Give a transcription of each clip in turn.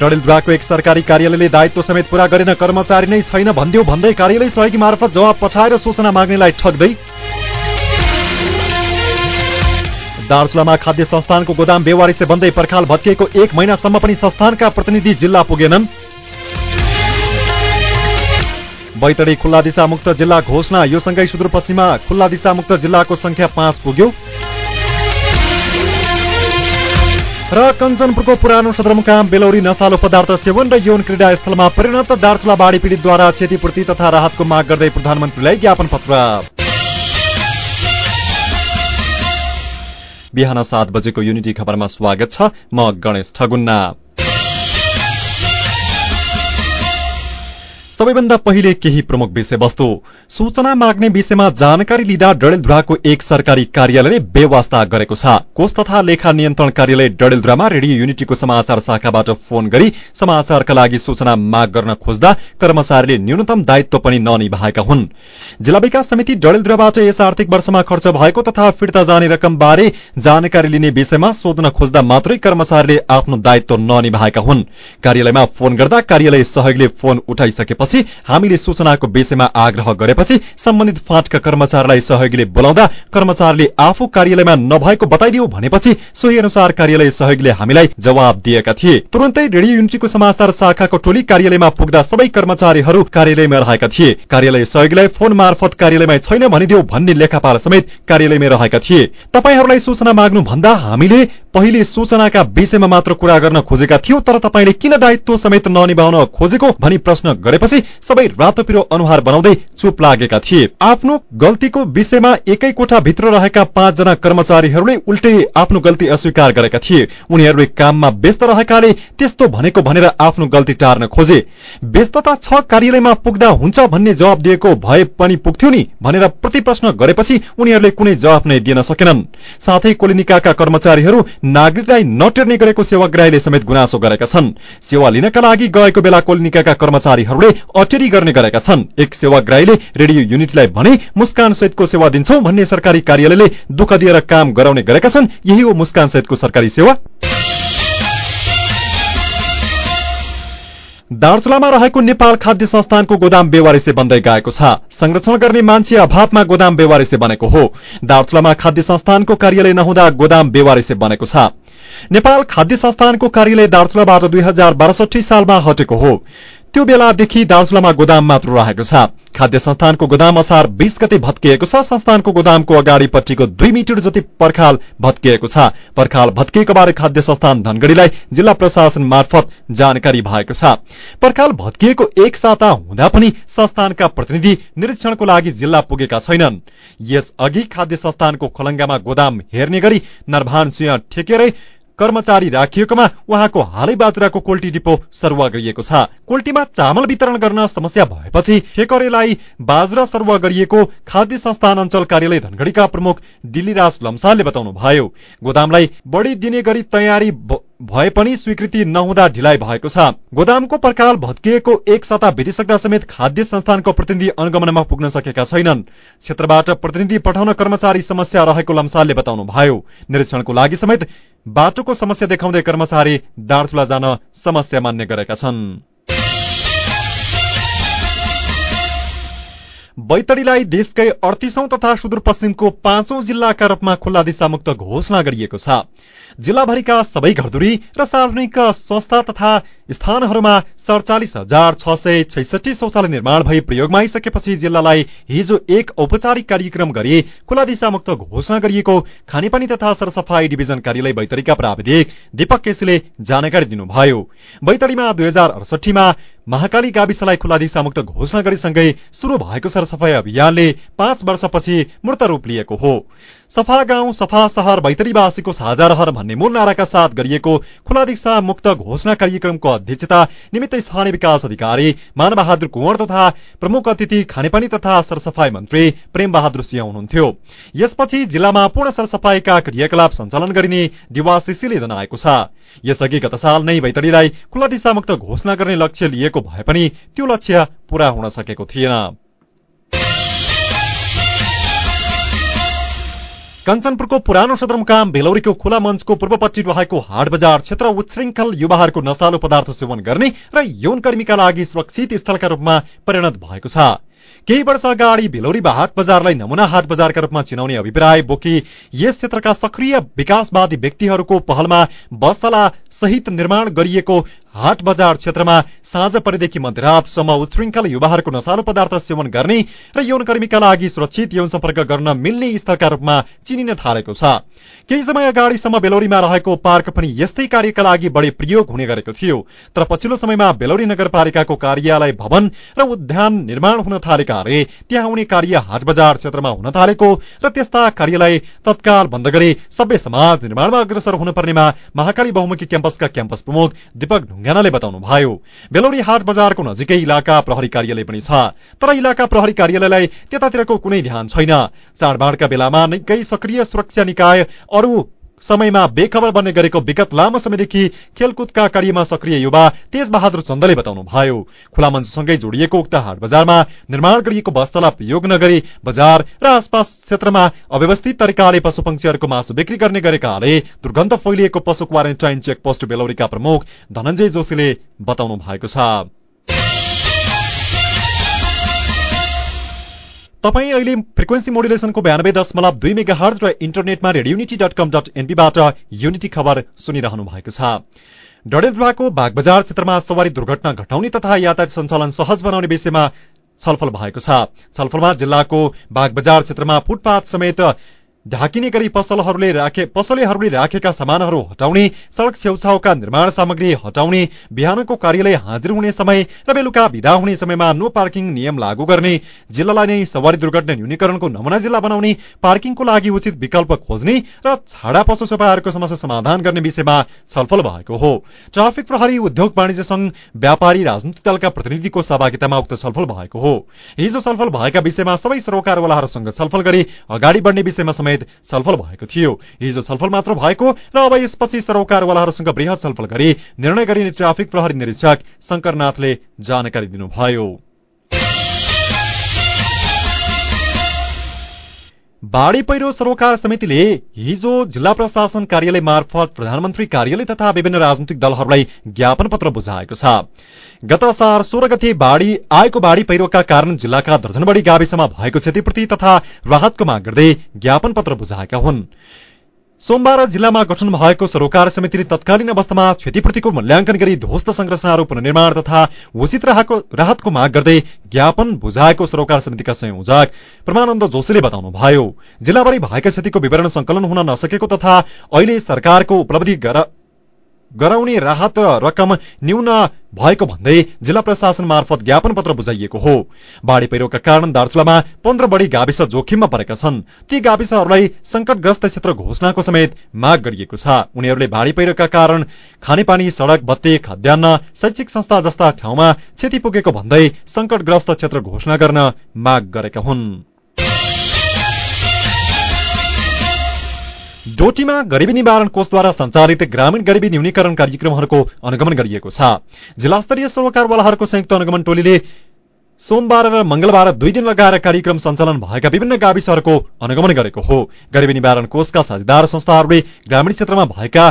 डडेलधुराको एक सरकारी कार्यालयले दायित्व समेत पूरा गरेन कर्मचारी नै छैन भन्दियो भन्दै कार्यालय सहयोगी मार्फत जवाब पठाएर सूचना माग्नेलाई ठग्दै। दार्चुलामा खाद्य संस्थानको गोदाम बेवारिसे बन्दै पर्खाल भत्किएको एक महिनासम्म पनि संस्थानका प्रतिनिधि जिल्ला पुगेनन्। बैतडी खुल्ला दिशा मुक्त जिल्ला घोषणा यो सँगै सुदूरपश्चिममा खुल्ला दिशा मुक्त जिल्लाको संख्या पाँच पुग्यो। र कञ्चनपुरको पुरानो सदरमुकाम बेलौरी नसालो पदार्थ सेवन र यौन क्रीडा स्थलमा परिणत दार्चुला बाढी पीडितद्वारा क्षतिपूर्ति तथा राहतको माग गर्दै प्रधानमन्त्रीलाई ज्ञापन पत्र। बिहान सात बजेको युनिटी खबरमा स्वागत छ म गणेश ठगुन्ना। सबैभन्दा पहिले केही प्रमुख विषयवस्तु। सूचना माग्ने विषयमा जानकारी लिँदा डडेलधुराको एक सरकारी कार्यालयले बेवास्ता गरेको छ। कोष तथा लेखा नियन्त्रण कार्यालय डडेलधुरामा रेडियो युनिटीको समाचार शाखाबाट फोन गरी समाचारका लागि सूचना माग गर्न खोज्दा कर्मचारीले न्यूनतम दायित्व पनि ननिभाएका हुन्। जिल्ला विकास समिति डडेलधुराबाट यस आर्थिक वर्षमा खर्च भएको तथा फिर्ता जाने रकम बारे जानकारी लिने विषयमा सोध्न खोज्दा मात्रै कर्मचारीले आफ्नो दायित्व ननिभाएका हुन्। कार्यालयमा फोन गर्दा कार्यालय सहयोगले फोन उठाइसकेपछि पछि हामीले सूचनाको विषयमा आग्रह गरेपछि सम्बन्धित फाँटका कर्मचारीलाई सहयोगीले बोलाउँदा कर्मचारीले आफू कार्यालयमा नभएको बताइदियो भनेपछि सोही अनुसार कार्यालय सहयोगीले हामीलाई जवाब दिएका थिए। तुरन्तै रेडियो युनिटीको समाचार शाखाको टोली कार्यालयमा पुग्दा सबै कर्मचारीहरू कार्यालयमा रहेका थिए। कार्यालय सहयोगीलाई फोन मार्फत कार्यालयमा छैन भनिदियो भन्ने लेखापाल समेत कार्यालयमै रहेका थिए। तपाईँहरूलाई सूचना माग्नु भन्दा हामीले पहिले सूचनाका विषयमा मात्र कुरा गर्न खोजेका थियौं तर तपाईँले किन दायित्व समेत ननिभाउन खोजेको भनी प्रश्न गरेपछि सबै रातो पिरो अनुहार बनाउँदै चुप लागेका थिए। आफ्नो गल्तीको विषयमा एकै कोठा भित्र रहेका पाँचजना कर्मचारीहरूले उल्टै आफ्नो गल्ती अस्वीकार गरेका थिए। उनीहरूले काममा व्यस्त रहेकाले त्यस्तो भनेको भनेर आफ्नो गल्ती टार्न खोजे। व्यस्तता छ कार्यालयमा पुग्दा हुन्छ भन्ने जवाब दिएको भए पनि पुग्थ्यो नि भनेर प्रति प्रश्न गरेपछि उनीहरूले कुनै जवाब नै दिन सकेनन्। साथै कोलिनिकाका कर्मचारीहरू नागरिकलाई नटेर्ने गरेको सेवाग्राहीले समेत गुनासो गरेका छन्। सेवा लिनका लागि गएको बेला कोलिनिकाका कर्मचारीहरूले अटेरी गर्ने गरेका छन्। एक सेवाग्राहीले रेडियो युनिटलाई भने मुस्कान सहितको सेवा दिन्छौ भन्ने सरकारी कार्यालयले दुःख दिएर काम गराउने गरेका छन्। यही हो मुस्कान सहितको सरकारी सेवा। दार्चुलामा रहेको नेपाल खाद्य संस्थानको गोदाम बेवारिसे बन्दै गएको छ। संरक्षण गर्ने मान्छे अभावमा गोदाम बेवारिसे बनेको हो। दार्चुलामा खाद्य संस्थानको कार्यालय नहुँदा गोदाम बेवारिसे बनेको छ। नेपाल खाद्य संस्थानको कार्यालय दार्चुलाबाट दुई सालमा हटेको हो। त्यो बेलादेखि दार्चुलामा गोदाम मात्र रहेको छ। खाद्य संस्थानको गोदाम असार बीस गते भत्किएको छ। संस्थानको गोदामको अगाडिपट्टिको दुई मिटर जति पर्खाल भत्किएको छ। पर्खाल भत्किएको बारे खाद्य संस्थान धनगढ़ीलाई जिल्ला प्रशासन मार्फत जानकारी भएको छ। पर्खाल भत्किएको एक साता हुँदा पनि संस्थानका प्रतिनिधि निरीक्षणको लागि जिल्ला पुगेका छैनन्। यस अघि खाद्य संस्थानको खोलंगामा गोदाम हेर्ने गरी नरभान सिंह ठेकेरै कर्मचारी राखिएकोमा उहाँको हालै बाजुराको कोल्टी डिपो सरुवा गरिएको छ। कोल्टीमा चामल वितरण गर्न समस्या भएपछि ठेकरेलाई बाजुरा सरुवा गरिएको खाद्य संस्थान अञ्चल कार्यालय धनगढ़ीका प्रमुख दिल्लीराज लम्सालले बताउनु भयो गोदामलाई बढ़ी दिने गरी तयारी भए पनि स्वीकृति नहुँदा ढिलाइ भएको छ। गोदामको पर्खाल भत्किएको एक सता बितिसक्दा समेत खाद्य संस्थानको प्रतिनिधि अनुगमनमा पुग्न सकेका छैनन्। क्षेत्रबाट प्रतिनिधि पठाउन कर्मचारी समस्या रहेको लम्सालले बताउनु भयो निरीक्षणको लागि समेत बाटोको समस्या देखाउँदै कर्मचारी दार्चुला जान समस्या मान्ने गरेका छन्। बैतडीलाई देशकै अडतिसौं तथा सुदूरपश्चिमको पाँचौं जिल्लाका रूपमा खुल्ला दिशामुक्त घोषणा गरिएको छ। जिल्लाभरिका सबै घरधुरी र सार्वजनिक संस्था तथा स्थानहरूमा सडचालिस हजार छ सय छैसठी शौचालय निर्माण भई प्रयोगमा आइसकेपछि जिल्लालाई हिजो एक औपचारिक कार्यक्रम गरी खुला दिशामुक्त घोषणा गरिएको खानेपानी तथा सरसफाई डिभिजन कार्यालय बैतडीका प्राविधिक दीपक केसीले जानकारी दिनुभयो। बैतडीमा दुई हजार अडसठीमा महाकाली गाविसलाई खुला दिशामुक्त घोषणा गरेसँगै शुरू भएको सरसफाई अभियानले पाँच वर्षपछि मूर्त रूप लिएको हो। सफा गाउँ सफा सहर बैतडीवासीको साझा रहर भन्ने मूल नाराका साथ गरिएको खुला दिशा मुक्त घोषणा कार्यक्रमको अध्यक्षता निमित्त स्थानीय विकास अधिकारी मानबहादुर कुँवर तथा प्रमुख अतिथि खानेपानी तथा सरसफाई मन्त्री प्रेम बहादुर सिंह हुनुहुन्थ्यो। यसपछि जिल्लामा पूर्ण सरसफाईका क्रियाकलाप सञ्चालन गरिने डिवासिसीले जनाएको छ। यसअघि गत साल नै बैतडीलाई खुल्ला दिशामुक्त घोषणा गर्ने लक्ष्य लिएको भए पनि त्यो लक्ष्य पूरा हुन सकेको थिएन। कञ्चनपुरको पुरानो सदरमुकाम बेलौरीको खुला मञ्चको पूर्वपट्टि रहेको हाट बजार क्षेत्र उच्छृङ्खल युवाहरूको नशालु पदार्थ सेवन गर्ने र यौन कर्मीका लागि सुरक्षित स्थलका रूपमा परिणत भएको छ। केही वर्ष अगाडि बेलौरी हाट बजारलाई नमुना हाट बजारका रूपमा चिनाउने अभिप्राय बोकी यस क्षेत्रका सक्रिय विकासवादी व्यक्तिहरूको पहलमा बसला सहित निर्माण गरिएको हाट बजार क्षेत्रमा साँझ परेदेखि मध्यरातसम्म उच्छृङ्खल युवाहरूको नशालु पदार्थ सेवन गर्ने र यौनकर्मीका लागि सुरक्षित यौन सम्पर्क गर्न मिल्ने स्थलका रूपमा चिनिन थालेको छ। केही समय अगाडिसम्म बेलौरीमा रहेको पार्क पनि यस्तै कार्यका लागि बढी प्रयोग हुने गरेको थियो। तर पछिल्लो समयमा बेलौरी नगरपालिकाको कार्यालय भवन र उद्यान निर्माण हुन थालेकाले त्यहाँ हुने कार्य हाट बजार क्षेत्रमा हुन थालेको र त्यस्ता कार्यालय तत्काल बन्द गरे सभ्य समाज निर्माणमा अग्रसर हुनुपर्नेमा महाकाली बहुमुखी क्याम्पसका क्याम्पस प्रमुख दीपक ढुङ्गानाले बताउनु भयो। बेलौरी हाट बजारको नजिकै इलाका प्रहरी कार्यालय पनि छ तर इलाका प्रहरी कार्यालयलाई त्यतातिरको कुनै ध्यान छैन। चाडबाडका बेलामा निकै सक्रिय सुरक्षा निकाय अरू समयमा बेखबर बन्ने गरेको विगत लामो समयदेखि खेलकुदका कार्यमा सक्रिय युवा तेज बहादुर चन्दले बताउनु भयो खुला मञ्चसँगै जोडिएको उक्त हाट बजारमा निर्माण गरिएको बसतला प्रयोग नगरी बजार र आसपास क्षेत्रमा अव्यवस्थित तरिकाले पशुपक्षीहरूको मासु बिक्री गर्ने गरेकाले दुर्गन्ध फैलिएको पशु क्वारेन्टाइन चेकपोस्ट बेलौरीका प्रमुख धनञ्जय जोशीले बताउनु भएको छ। तपाईँ अहिले फ्रिक्वेन्सी मोडुलेसनको बयानब्बे दशमलव दुई मेगा हर्ज र इन्टरनेटमा radio unity dot com dot एनपीबाट unity खबर सुनिरहनु भएको छ। डडेलधुवाको बागबजार क्षेत्रमा सवारी दुर्घटना घटाउने तथा यातायात सञ्चालन सहज बनाउने विषयमा छलफल भएको छ। छलफलमा जिल्लाको बागबजार क्षेत्रमा फुटपाथ समेत ढाकिने गरी पसलहरूले राखे पसलेहरूले राखेका सामानहरू हटाउने सड़क छेउछाउका निर्माण सामग्री हटाउने बिहानको कार्यालय हाजिर हुने समय र बेलुका विदा हुने समयमा नो पार्किङ नियम लागू गर्ने जिल्लालाई नै सवारी दुर्घटना न्यूनीकरणको नमुना जिल्ला बनाउने पार्किङको लागि उचित विकल्प खोज्ने र छाडा पशु सफाहरूको समस्या समाधान गर्ने विषयमा छलफल भएको हो। ट्राफिक प्रहरी उद्योग वाणिज्य संघ व्यापारी राजनीतिक दलका प्रतिनिधिको सहभागितामा उक्त छलफल भएको हो। हिजो छलफल भएका विषयमा सबै सरोकारवालाहरूसँग छलफल गरी अगाडि बढ्ने विषयमा समेत समेत छलफल भएको थियो। हिजो छलफल मात्र भएको र अब यसपछि सरोकारवालाहरूसँग वृहत छलफल गरी निर्णय गरिने ट्राफिक प्रहरी निरीक्षक शंकरनाथले जानकारी दिनुभयो। बाढी पहिरो सरोकार समितिले हिजो जिल्ला प्रशासन कार्यालय मार्फत प्रधानमन्त्री कार्यालय तथा विभिन्न राजनैतिक दलहरूलाई ज्ञापन पत्र बुझाएको छ। गत सार सोह्र गते बाढी आएको बाढी पहिरोका कारण जिल्लाका दर्जन बढी गाविसमा भएको क्षतिपूर्ति तथा राहतको माग गर्दै ज्ञापन पत्र बुझाएका हुन्। सोमबार जिल्लामा गठन भएको सरोकार समितिले तत्कालीन अवस्थामा क्षतिपूर्तिको मूल्याङ्कन गरी ध्वस्त संरचनाहरू पुनर्निर्माण तथा उचित राहतको माग गर्दै ज्ञापन बुझाएको सरोकार समितिका संयोजक प्रमानन्द जोशीले बताउनु भयो जिल्लाभरि भएका क्षतिको विवरण संकलन हुन नसकेको तथा अहिले सरकारको उपलब्धि गराउने राहत रकम न्यून भएको भन्दै जिल्ला प्रशासन मार्फत ज्ञापन पत्र बुझाइएको हो। बाढ़ी पहिरोका कारण दार्चुलामा पन्ध्र बढी गाविस जोखिममा परेका छन्। ती गाविसहरूलाई संकटग्रस्त क्षेत्र घोषणाको समेत माग गरिएको छ। उनीहरूले बाढ़ी पहिरोका कारण खानेपानी सड़क बत्ती खाद्यान्न शैक्षिक संस्था जस्ता ठाउँमा क्षति पुगेको भन्दै संकटग्रस्त क्षेत्र घोषणा गर्न माग गरेका हुन्। डोटीमा गरिबी निवारण कोषद्वारा सञ्चालित ग्रामीण गरिबी न्यूनीकरण कार्यक्रमहरूको अनुगमन गरिएको छ। जिल्ला स्तरीय सरोकारवालाहरूको संयुक्त अनुगमन टोलीले सोमबार र मंगलबार दुई दिन लगाएर कार्यक्रम सञ्चालन भएका विभिन्न गाविसहरूको अनुगमन गरेको हो। गरिबी निवारण कोषका साझेदार संस्थाहरूले ग्रामीण क्षेत्रमा भएका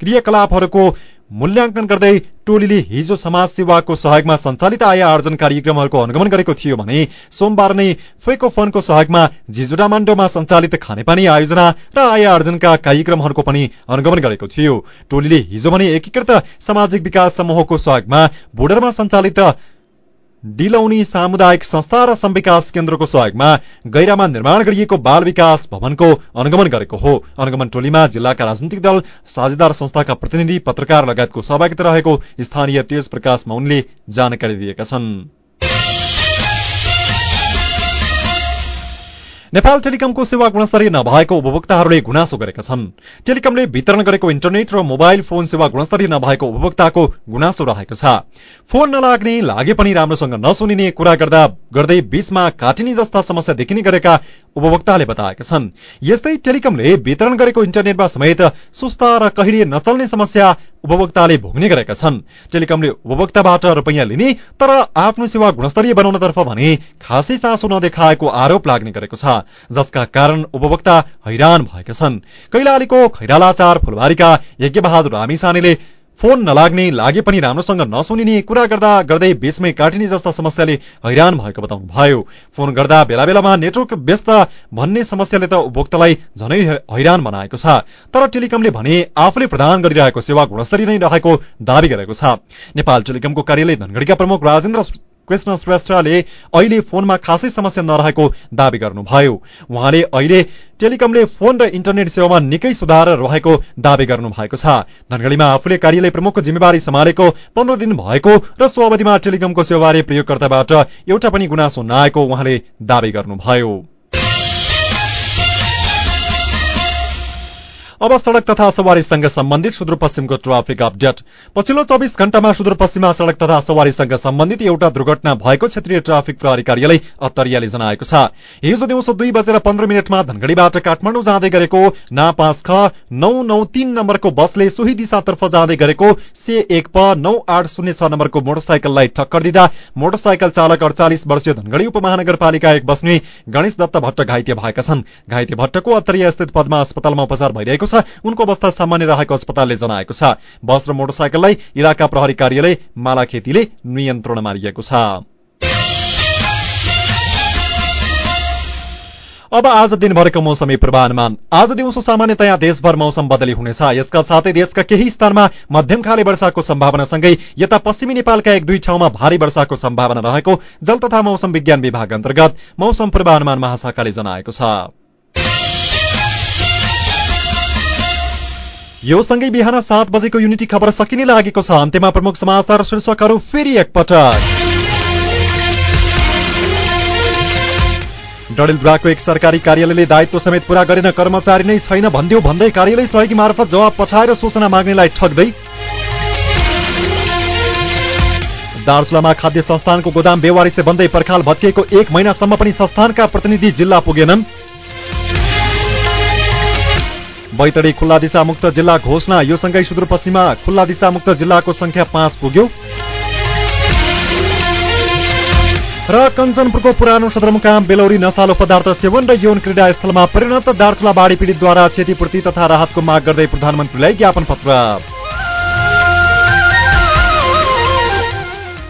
क्रियाकलापहरूको मूल्याङ्कन गर्दै टोलीले हिजो समाज सेवाको सहयोगमा सञ्चालित आय आर्जन कार्यक्रमहरूको अनुगमन गरेको थियो भने सोमबार नै फेको फनको सहयोगमा जिजुडामाण्डोमा सञ्चालित खानेपानी आयोजना र आय आर्जनका कार्यक्रमहरूको पनि अनुगमन गरेको थियो। टोलीले हिजो भने एकीकृत सामाजिक विकास समूहको सहयोगमा बोर्डरमा सञ्चालित डिलौनी सामुदायिक संस्था र संविकास केन्द्रको सहयोगमा गैरामा निर्माण गरिएको बाल विकास भवनको अनुगमन गरेको हो। अनुगमन टोलीमा जिल्लाका राजनैतिक दल साझेदार संस्थाका प्रतिनिधि पत्रकार लगायतको सहभागिता रहेको स्थानीय तेज प्रकाश मौनले जानकारी दिएका छन्। नेपाल टेलिकमको सेवा गुणस्तरीय नभएको उपभोक्ताहरूले गुनासो गरेका छन्। टेलिकमले वितरण गरेको इन्टरनेट र मोबाइल फोन सेवा गुणस्तरीय नभएको उपभोक्ताको गुनासो रहेको छ। फोन नलाग्ने लागे पनि राम्रोसँग नसुनिने कुरा गर्दा गर्दै बीचमा काटिने जस्ता समस्या देखिने गरेका उपभोक्ताले बताएका छन्। यस्तै टेलिकमले वितरण गरेको इन्टरनेटमा समेत सुस्ता र कहिले नचल्ने समस्या उपभोक्ताले भोग्ने गरेका छन्। टेलिकमले उपभोक्ताबाट रुपैयाँ लिने तर आफ्नो सेवा गुणस्तरीय बनाउनतर्फ भने खासै चासो नदेखाएको आरोप लाग्ने गरेको छ जसका कारण उपभोक्ता हैरान भएका छन्। कैलालीको खैरालाचार फुलबारीका यज्ञबहादुर रामिसानेले फोन नलाग्ने लागे पनि राम्रोसँग नसुनिने कुरा गर्दा गर्दै बेचमै काटिने जस्ता समस्याले हैरान भएको बताउनु भयो फोन गर्दा बेला बेलामा नेटवर्क व्यस्त भन्ने समस्याले त उपभोक्तालाई झनै हैरान बनाएको छ। तर टेलिकमले भने आफूले प्रदान गरिरहेको सेवा गुणस्तरीय नै रहेको दावी गरेको छ। नेपाल टेलिकमको कार्यालय धनगढ़ीका प्रमुख राजेन्द्र कृष्ण श्रेष्ठले अहिले फोनमा खासै समस्या नरहेको दावी गर्नुभयो। उहाँले अहिले टेलिकमले फोन र इन्टरनेट सेवामा निकै सुधार रहेको दावी गर्नु भएको छ। धनगढ़ीमा आफूले कार्यालय प्रमुखको जिम्मेवारी सम्हालेको पन्ध्र दिन भएको र सो अवधिमा टेलिकमको सेवाबारे प्रयोगकर्ताबाट एउटा पनि गुनासो नआएको उहाँले दावी गर्नुभयो। अब सड़क तथा सवारीसँग सम्बन्धित सुदूरपश्चिमको ट्राफिक अपडेट। पछिल्लो चौबिस घण्टामा सुदूरपश्चिममा सड़क तथा सवारीसँग सम्बन्धित एउटा दुर्घटना भएको क्षेत्रीय ट्राफिक प्रहरी कार्यालय अत्तरियाले जनाएको छ। हिजो दिउँसो दुई बजेर पन्ध्र मिनटमा धनगढ़ीबाट काठमाडौँ जाँदै गरेको ना पाँच ख नौ नौ तीन नम्बरको बसले सोही दिशातर्फ जाँदै गरेको से एक प नौ आठ शून्य छ नम्बरको मोटरसाइकललाई ठक्कर दिँदा मोटरसाइकल चालक अडचालिस वर्षीय धनगढ़ी उपमहानगरपालिका एक बस्ने गणेश दत्त भट्ट घाइते भएका छन्। घाइते भट्टको अत्तरिया स्थित पदमा अस्पतालमा उपचार भइरहेको छ। उनको अवस्था सामान्य रहेको अस्पतालले जनाएको छ। बस र मोटरसाइकललाई इलाका प्रहरी कार्यालय मालाखेतीले नियन्त्रणमा लिएको छ। अब आज दिनभरको मौसमी पूर्वानुमान। आज दिउँसो सामान्यतया देशभर मौसम बदली हुनेछ। यसका साथै देशका केही स्थानमा मध्यम खाले वर्षाको सम्भावनासँगै यता पश्चिमी नेपालका एक दुई ठाउँमा भारी वर्षाको सम्भावना रहेको जल तथा मौसम विज्ञान विभाग अन्तर्गत मौसम पूर्वानुमान महाशाखाले जनाएको छ। यो सँगै बिहान सात बजेको युनिटी खबर सकिने लागेको छ। अन्त्यमा प्रमुख समाचार शीर्षकहरू फेरि एकपटक। डडेलधुराको एक सरकारी कार्यालयले दायित्व समेत पूरा गरेन कर्मचारी नै छैन भन्दियो भन्दै कार्यालय सहयोगी मार्फत जवाब पठाएर सूचना माग्नेलाई ठग्दै। दार्चुलामा खाद्य संस्थानको गोदाम बेवारिसे बन्दै पर्खाल भत्किएको एक महिनासम्म पनि संस्थानका प्रतिनिधि जिल्ला पुगेनन्। बैतडी खुल्ला दिशा मुक्त जिल्ला घोषणा। यो सँगै सुदूरपश्चिममा खुल्ला दिशा मुक्त जिल्लाको संख्या पाँच पुग्यो। र कञ्चनपुरको पुरानो सदरमुकाम बेलौरी नसालो पदार्थ सेवन र यौन क्रीडा स्थलमा परिणत दार्चुला बाढी पीडितद्वारा क्षतिपूर्ति तथा राहतको माग गर्दै प्रधानमन्त्रीलाई ज्ञापन पत्र